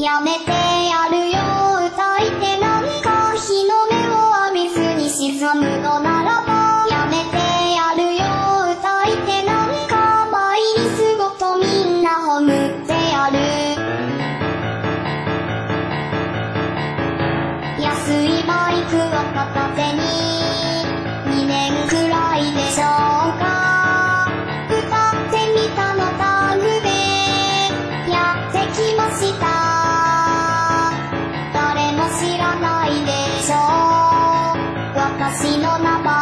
やめてやるよ歌いてなんか日の目を浴びずに沈むのならばやめてやるよ歌いてなんか毎日ごとみんな葬ってやる。安いバイクは片手 na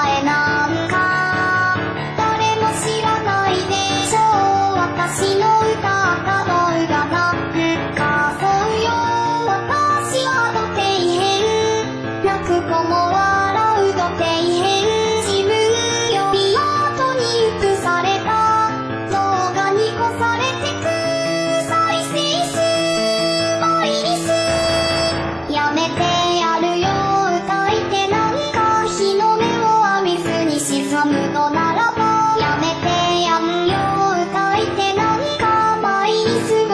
やめてやんよ歌いてなんか前にする